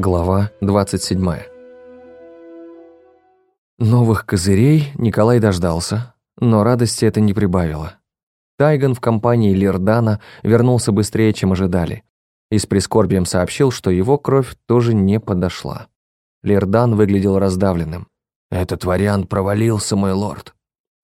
Глава 27 Новых козырей Николай дождался, но радости это не прибавило. Тайган в компании Лердана вернулся быстрее, чем ожидали, и с прискорбием сообщил, что его кровь тоже не подошла. Лердан выглядел раздавленным. «Этот вариант провалился, мой лорд.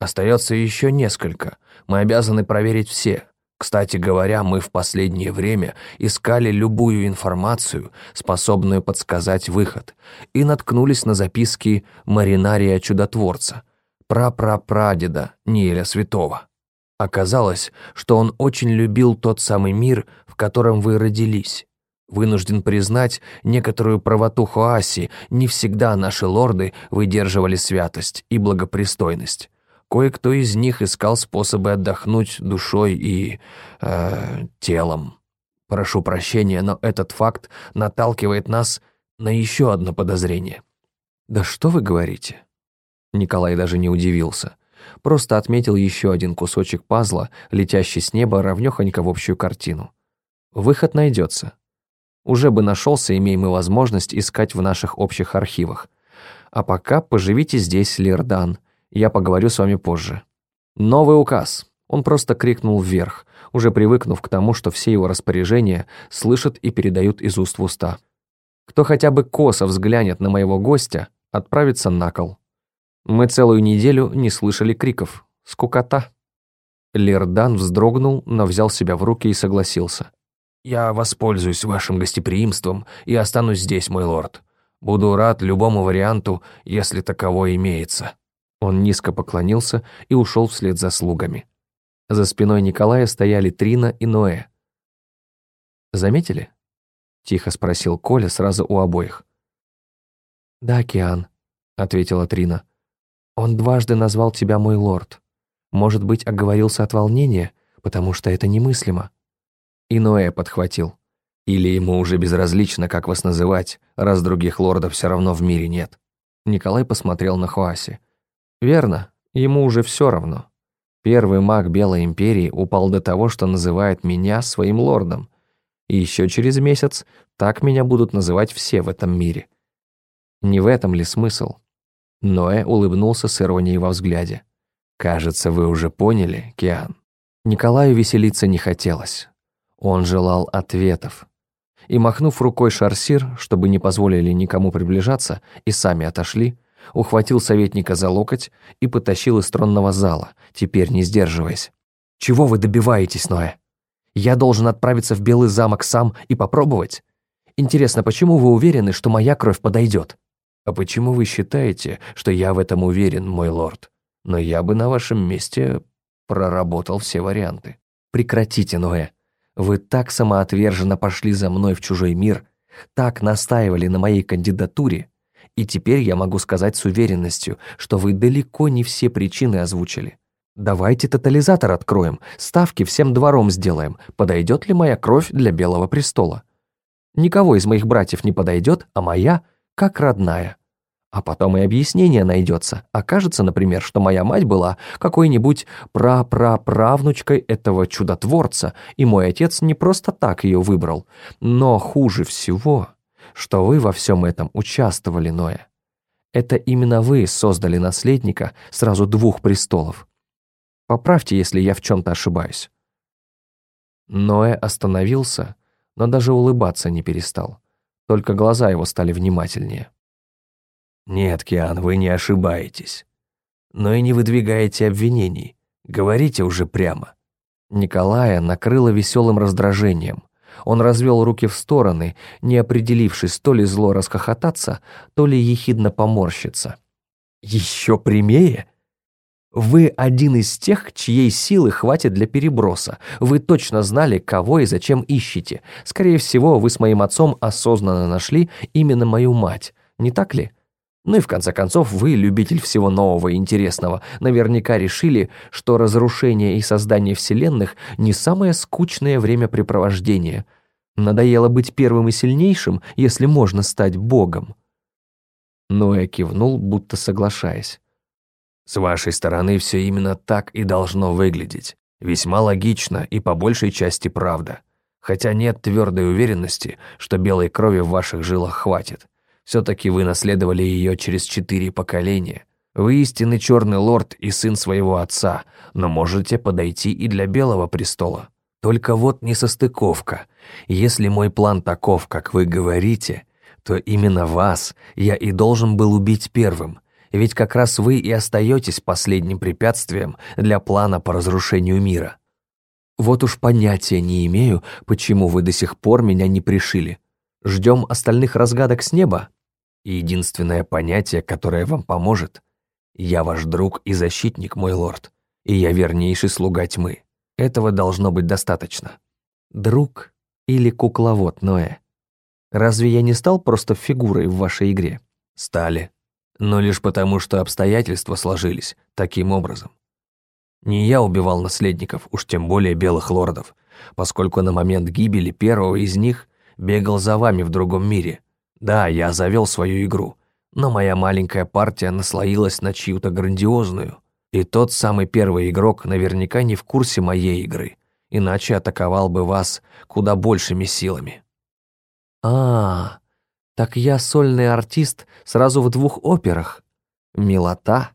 Остается еще несколько. Мы обязаны проверить все. Кстати говоря, мы в последнее время искали любую информацию, способную подсказать выход, и наткнулись на записки Маринария Чудотворца, прапрапрадеда Ниеля Святого. Оказалось, что он очень любил тот самый мир, в котором вы родились. Вынужден признать некоторую правоту Хуаси, не всегда наши лорды выдерживали святость и благопристойность. Кое-кто из них искал способы отдохнуть душой и... Э, телом. Прошу прощения, но этот факт наталкивает нас на еще одно подозрение. «Да что вы говорите?» Николай даже не удивился. Просто отметил еще один кусочек пазла, летящий с неба ровнёхонько в общую картину. Выход найдется. Уже бы нашелся, имеем мы возможность искать в наших общих архивах. А пока поживите здесь, Лердан, я поговорю с вами позже. Новый указ. Он просто крикнул вверх, уже привыкнув к тому, что все его распоряжения слышат и передают из уст в уста. Кто хотя бы косо взглянет на моего гостя, отправится на кол. Мы целую неделю не слышали криков. Скукота. Лердан вздрогнул, но взял себя в руки и согласился. «Я воспользуюсь вашим гостеприимством и останусь здесь, мой лорд. Буду рад любому варианту, если таковой имеется». Он низко поклонился и ушел вслед за слугами. За спиной Николая стояли Трина и Ноэ. «Заметили?» — тихо спросил Коля сразу у обоих. «Да, Киан», — ответила Трина. «Он дважды назвал тебя мой лорд. Может быть, оговорился от волнения, потому что это немыслимо». И Ноэ подхватил. «Или ему уже безразлично, как вас называть, раз других лордов все равно в мире нет». Николай посмотрел на Хуаси. Верно, ему уже все равно. Первый маг Белой Империи упал до того, что называет меня своим лордом. И еще через месяц так меня будут называть все в этом мире. Не в этом ли смысл? Ноэ улыбнулся с иронией во взгляде. «Кажется, вы уже поняли, Киан». Николаю веселиться не хотелось. Он желал ответов. И, махнув рукой шарсир, чтобы не позволили никому приближаться, и сами отошли, ухватил советника за локоть и потащил из тронного зала, теперь не сдерживаясь. «Чего вы добиваетесь, Ноэ? Я должен отправиться в Белый замок сам и попробовать? Интересно, почему вы уверены, что моя кровь подойдет?» «А почему вы считаете, что я в этом уверен, мой лорд? Но я бы на вашем месте проработал все варианты». «Прекратите, Ноэ. Вы так самоотверженно пошли за мной в чужой мир, так настаивали на моей кандидатуре, и теперь я могу сказать с уверенностью, что вы далеко не все причины озвучили. Давайте тотализатор откроем, ставки всем двором сделаем, подойдет ли моя кровь для Белого престола. Никого из моих братьев не подойдет, а моя как родная. А потом и объяснение найдется. Окажется, например, что моя мать была какой-нибудь прапраправнучкой этого чудотворца, и мой отец не просто так ее выбрал. Но хуже всего что вы во всем этом участвовали, Ноя. Это именно вы создали наследника сразу двух престолов. Поправьте, если я в чем-то ошибаюсь». Ноэ остановился, но даже улыбаться не перестал. Только глаза его стали внимательнее. «Нет, Киан, вы не ошибаетесь. Но и не выдвигаете обвинений. Говорите уже прямо». Николая накрыло веселым раздражением. Он развел руки в стороны, не определившись то ли зло расхохотаться, то ли ехидно поморщиться. «Еще прямее? Вы один из тех, чьей силы хватит для переброса. Вы точно знали, кого и зачем ищете. Скорее всего, вы с моим отцом осознанно нашли именно мою мать, не так ли?» Ну и в конце концов, вы, любитель всего нового и интересного, наверняка решили, что разрушение и создание вселенных не самое скучное времяпрепровождение. Надоело быть первым и сильнейшим, если можно стать богом. Ноя кивнул, будто соглашаясь. «С вашей стороны все именно так и должно выглядеть. Весьма логично и по большей части правда. Хотя нет твердой уверенности, что белой крови в ваших жилах хватит. Все-таки вы наследовали ее через четыре поколения. Вы истинный черный лорд и сын своего отца, но можете подойти и для белого престола. Только вот несостыковка. Если мой план таков, как вы говорите, то именно вас я и должен был убить первым, ведь как раз вы и остаетесь последним препятствием для плана по разрушению мира. Вот уж понятия не имею, почему вы до сих пор меня не пришили. Ждем остальных разгадок с неба? И единственное понятие, которое вам поможет — я ваш друг и защитник, мой лорд, и я вернейший слуга тьмы. Этого должно быть достаточно. Друг или кукловод Ноэ? Разве я не стал просто фигурой в вашей игре? Стали. Но лишь потому, что обстоятельства сложились таким образом. Не я убивал наследников, уж тем более белых лордов, поскольку на момент гибели первого из них бегал за вами в другом мире. Да, я завел свою игру, но моя маленькая партия наслоилась на чью-то грандиозную. И тот самый первый игрок наверняка не в курсе моей игры, иначе атаковал бы вас куда большими силами. А, так я сольный артист сразу в двух операх. Милота.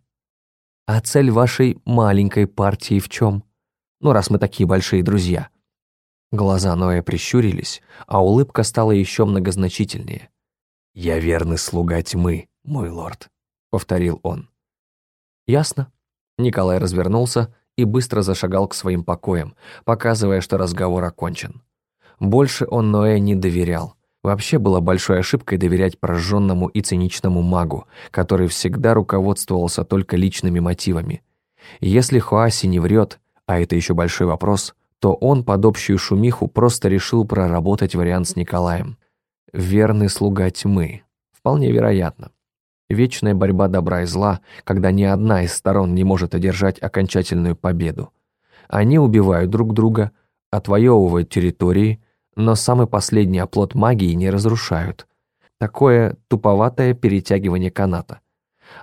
А цель вашей маленькой партии в чем? Ну, раз мы такие большие друзья. Глаза Ноя прищурились, а улыбка стала еще многозначительнее. «Я верный слуга тьмы, мой лорд», — повторил он. «Ясно». Николай развернулся и быстро зашагал к своим покоям, показывая, что разговор окончен. Больше он Ноэ не доверял, Вообще было большой ошибкой доверять прожженному и циничному магу, который всегда руководствовался только личными мотивами. Если Хуаси не врет, а это еще большой вопрос, то он под общую шумиху просто решил проработать вариант с Николаем. Верный слуга тьмы. Вполне вероятно. Вечная борьба добра и зла, когда ни одна из сторон не может одержать окончательную победу. Они убивают друг друга, отвоевывают территории, но самый последний оплот магии не разрушают. Такое туповатое перетягивание каната.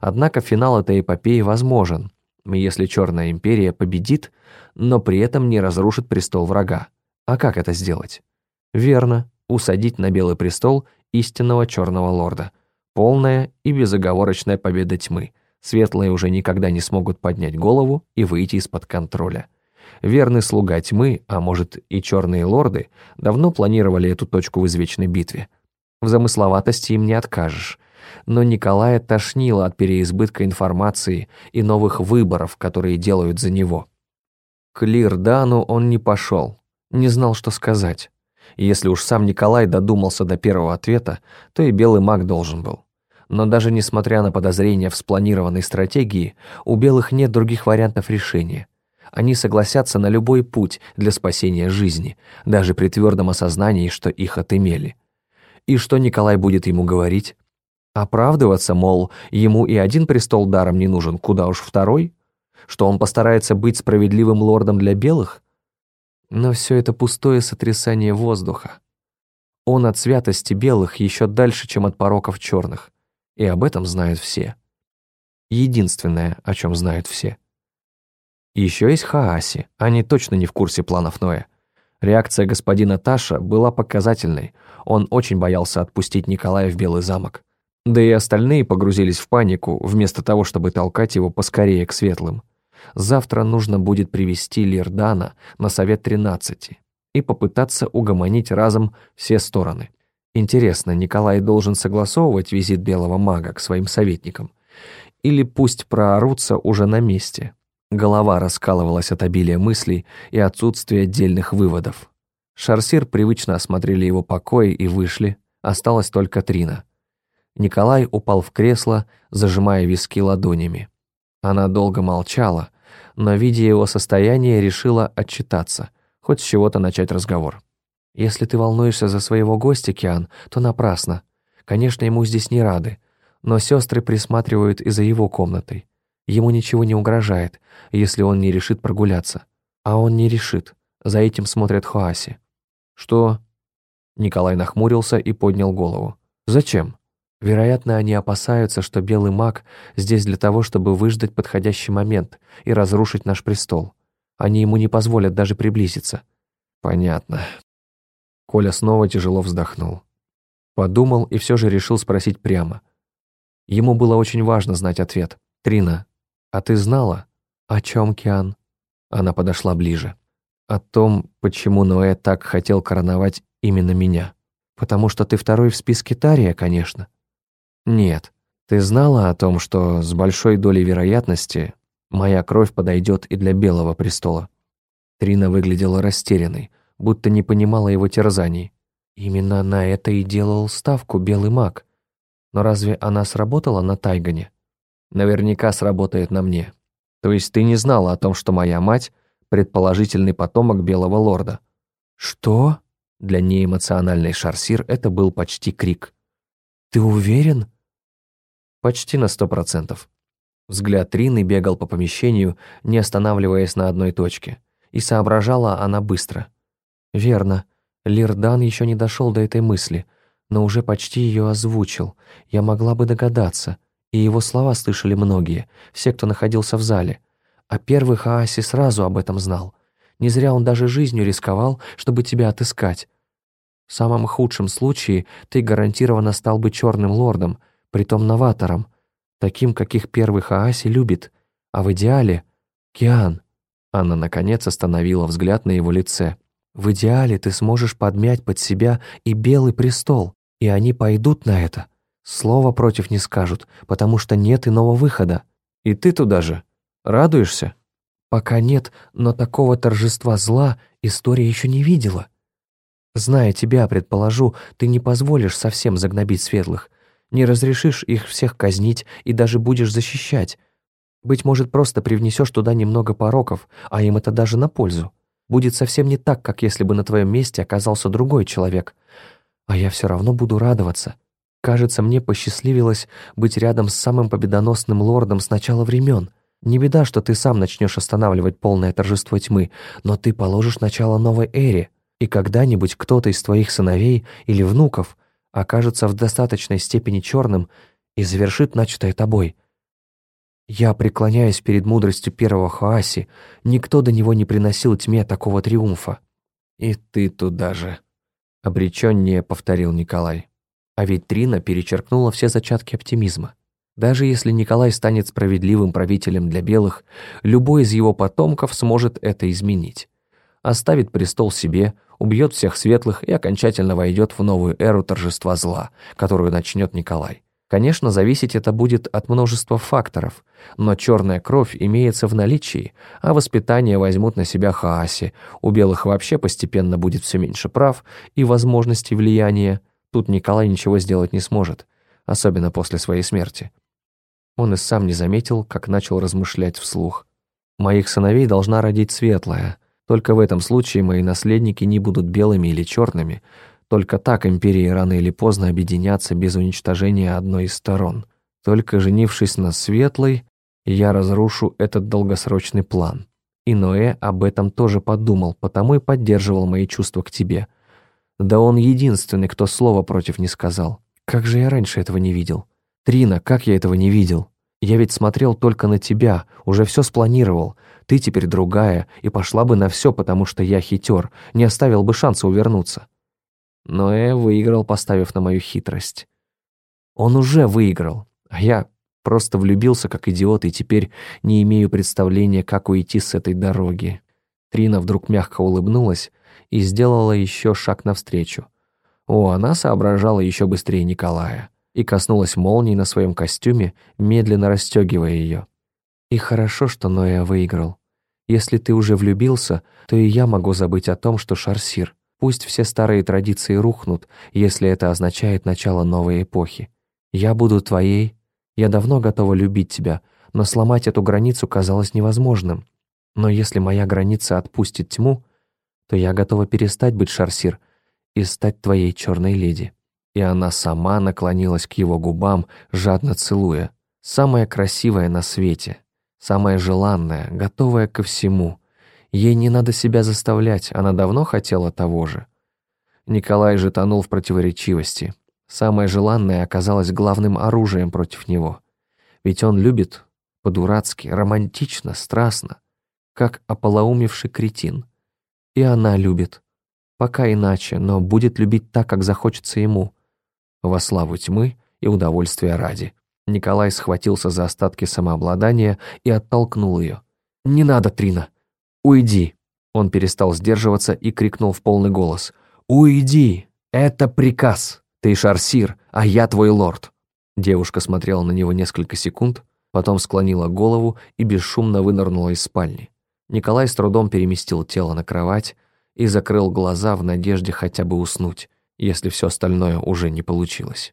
Однако финал этой эпопеи возможен, если Черная Империя победит, но при этом не разрушит престол врага. А как это сделать? Верно, усадить на Белый престол истинного Черного Лорда. Полная и безоговорочная победа тьмы. Светлые уже никогда не смогут поднять голову и выйти из-под контроля. Верный слуга тьмы, а может и черные лорды, давно планировали эту точку в извечной битве. В замысловатости им не откажешь. Но Николая тошнило от переизбытка информации и новых выборов, которые делают за него. К Лирдану он не пошел, не знал, что сказать. Если уж сам Николай додумался до первого ответа, то и белый маг должен был. Но даже несмотря на подозрения в спланированной стратегии, у белых нет других вариантов решения. Они согласятся на любой путь для спасения жизни, даже при твердом осознании, что их отымели. И что Николай будет ему говорить? Оправдываться, мол, ему и один престол даром не нужен, куда уж второй? Что он постарается быть справедливым лордом для белых? Но все это пустое сотрясание воздуха. Он от святости белых еще дальше, чем от пороков черных. И об этом знают все. Единственное, о чем знают все. Еще есть Хааси, они точно не в курсе планов Ноя. Реакция господина Таша была показательной, он очень боялся отпустить Николая в Белый замок. Да и остальные погрузились в панику, вместо того, чтобы толкать его поскорее к светлым. Завтра нужно будет привести Лирдана на совет 13 и попытаться угомонить разом все стороны. Интересно, Николай должен согласовывать визит белого мага к своим советникам? Или пусть проорутся уже на месте? Голова раскалывалась от обилия мыслей и отсутствия отдельных выводов. Шарсир привычно осмотрели его покои и вышли, осталась только Трина. Николай упал в кресло, зажимая виски ладонями. Она долго молчала, но, видя его состояние, решила отчитаться, хоть с чего-то начать разговор. «Если ты волнуешься за своего гостя, Киан, то напрасно. Конечно, ему здесь не рады, но сестры присматривают и за его комнатой. Ему ничего не угрожает, если он не решит прогуляться. А он не решит. За этим смотрят Хуаси. «Что?» Николай нахмурился и поднял голову. «Зачем?» Вероятно, они опасаются, что белый маг здесь для того, чтобы выждать подходящий момент и разрушить наш престол. Они ему не позволят даже приблизиться. Понятно. Коля снова тяжело вздохнул. Подумал и все же решил спросить прямо. Ему было очень важно знать ответ. «Трина, а ты знала?» «О чем, Киан?» Она подошла ближе. «О том, почему Ноэ так хотел короновать именно меня. Потому что ты второй в списке Тария, конечно». «Нет. Ты знала о том, что с большой долей вероятности моя кровь подойдет и для Белого престола?» Трина выглядела растерянной, будто не понимала его терзаний. Именно на это и делал ставку белый маг. Но разве она сработала на Тайгане? Наверняка сработает на мне. То есть ты не знала о том, что моя мать — предположительный потомок Белого Лорда? Что? Для неэмоциональной Шарсир это был почти крик. Ты уверен? Почти на сто процентов. Взгляд Трины бегал по помещению, не останавливаясь на одной точке. И соображала она быстро. Верно. Лирдан еще не дошел до этой мысли, но уже почти ее озвучил. Я могла бы догадаться. И его слова слышали многие, все, кто находился в зале. А первый Хааси сразу об этом знал. Не зря он даже жизнью рисковал, чтобы тебя отыскать. В самом худшем случае ты гарантированно стал бы черным лордом, притом новатором, таким, каких первый Хааси любит. А в идеале — Киан. Анна, наконец, остановила взгляд на его лице. В идеале ты сможешь подмять под себя и Белый престол, и они пойдут на это. Слова против не скажут, потому что нет иного выхода. И ты туда же. Радуешься? Пока нет, но такого торжества зла история еще не видела. Зная тебя, предположу, ты не позволишь совсем загнобить светлых, не разрешишь их всех казнить и даже будешь защищать. Быть может, просто привнесешь туда немного пороков, а им это даже на пользу будет совсем не так, как если бы на твоем месте оказался другой человек. А я все равно буду радоваться. Кажется, мне посчастливилось быть рядом с самым победоносным лордом с начала времен. Не беда, что ты сам начнешь останавливать полное торжество тьмы, но ты положишь начало новой эре, и когда-нибудь кто-то из твоих сыновей или внуков окажется в достаточной степени черным и завершит начатое тобой. Я преклоняюсь перед мудростью первого Хааси, никто до него не приносил тьме такого триумфа. И ты туда же, — обреченнее повторил Николай. А ведь Трина перечеркнула все зачатки оптимизма. Даже если Николай станет справедливым правителем для белых, любой из его потомков сможет это изменить. Оставит престол себе, убьет всех светлых и окончательно войдет в новую эру торжества зла, которую начнет Николай. Конечно, зависеть это будет от множества факторов, но черная кровь имеется в наличии, а воспитание возьмут на себя Хааси. У белых вообще постепенно будет все меньше прав и возможностей влияния. Тут Николай ничего сделать не сможет, особенно после своей смерти. Он и сам не заметил, как начал размышлять вслух. «Моих сыновей должна родить светлая. Только в этом случае мои наследники не будут белыми или черными, только так империи рано или поздно объединятся без уничтожения одной из сторон. Только женившись на Светлой, я разрушу этот долгосрочный план. И Ноэ об этом тоже подумал, потому и поддерживал мои чувства к тебе. Да он единственный, кто слова против не сказал. Как же я раньше этого не видел? Трина, как я этого не видел? Я ведь смотрел только на тебя, уже все спланировал. Ты теперь другая, и пошла бы на все, потому что я хитер, не оставил бы шанса увернуться. Но Э выиграл, поставив на мою хитрость. Он уже выиграл, а я просто влюбился как идиот и теперь не имею представления, как уйти с этой дороги. Трина вдруг мягко улыбнулась и сделала еще шаг навстречу. О, она соображала еще быстрее Николая и коснулась молнии на своем костюме, медленно расстегивая ее. И хорошо, что Ноя выиграл. Если ты уже влюбился, то и я могу забыть о том, что Шарсир. Пусть все старые традиции рухнут, если это означает начало новой эпохи. Я буду твоей. Я давно готова любить тебя, но сломать эту границу казалось невозможным. Но если моя граница отпустит тьму, то я готова перестать быть Шарсир и стать твоей черной леди». И она сама наклонилась к его губам, жадно целуя. Самая красивая на свете, самая желанная, готовая ко всему — Ей не надо себя заставлять, она давно хотела того же. Николай же тонул в противоречивости. Самое желанное оказалось главным оружием против него. Ведь он любит по-дурацки, романтично, страстно, как ополоумевший кретин. И она любит. Пока иначе, но будет любить так, как захочется ему. Во славу тьмы и удовольствия ради. Николай схватился за остатки самообладания и оттолкнул ее. «Не надо, Трина! Уйди!» Он перестал сдерживаться и крикнул в полный голос. «Уйди! Это приказ! Ты шарсир, а я твой лорд!» Девушка смотрела на него несколько секунд, потом склонила голову и бесшумно вынырнула из спальни. Николай с трудом переместил тело на кровать и закрыл глаза в надежде хотя бы уснуть, если все остальное уже не получилось.